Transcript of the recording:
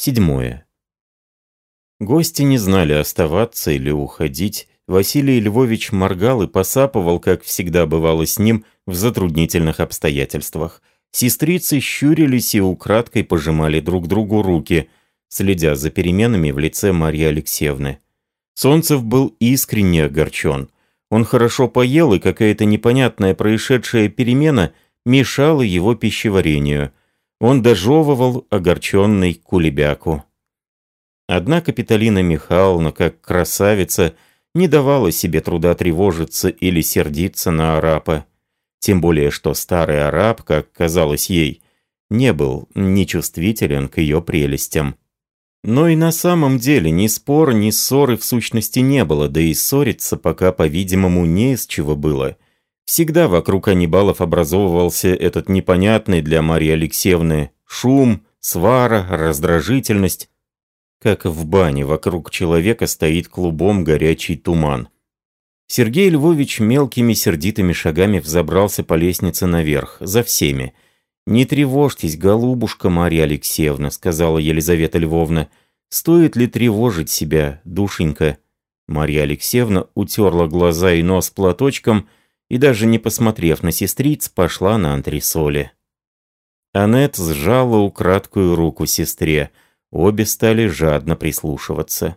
Седьмое. Гости не знали, оставаться или уходить. Василий Львович моргал и посапывал, как всегда бывало с ним, в затруднительных обстоятельствах. Сестрицы щурились и украдкой пожимали друг другу руки, следя за переменами в лице Марьи Алексеевны. Солнцев был искренне огорчен. Он хорошо поел, и какая-то непонятная происшедшая перемена мешала его пищеварению. Он дожевывал огорченный кулебяку. Однако Капитолина Михайловна, как красавица, не давала себе труда тревожиться или сердиться на арапа. Тем более, что старый араб, как казалось ей, не был нечувствителен к ее прелестям. Но и на самом деле ни спора, ни ссоры в сущности не было, да и ссориться пока, по-видимому, не из чего было. Всегда вокруг Аннибалов образовывался этот непонятный для Марии Алексеевны шум, свара, раздражительность, как в бане вокруг человека стоит клубом горячий туман. Сергей Львович мелкими сердитыми шагами взобрался по лестнице наверх, за всеми. «Не тревожьтесь, голубушка Марья Алексеевна», — сказала Елизавета Львовна. «Стоит ли тревожить себя, душенька?» Марья Алексеевна утерла глаза и нос платочком и, даже не посмотрев на сестриц, пошла на антресоли. Аннет сжала украдкую руку сестре. Обе стали жадно прислушиваться.